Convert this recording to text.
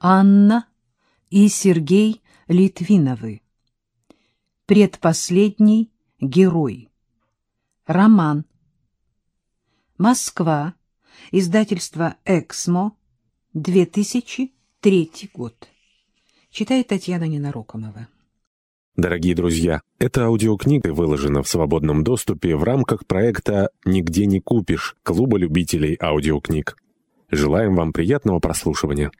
Анна и Сергей Литвиновы. Предпоследний герой. Роман. Москва. Издательство «Эксмо», 2003 год. Читает Татьяна Ненарокомова. Дорогие друзья, эта аудиокнига выложена в свободном доступе в рамках проекта «Нигде не купишь» Клуба любителей аудиокниг. Желаем вам приятного прослушивания.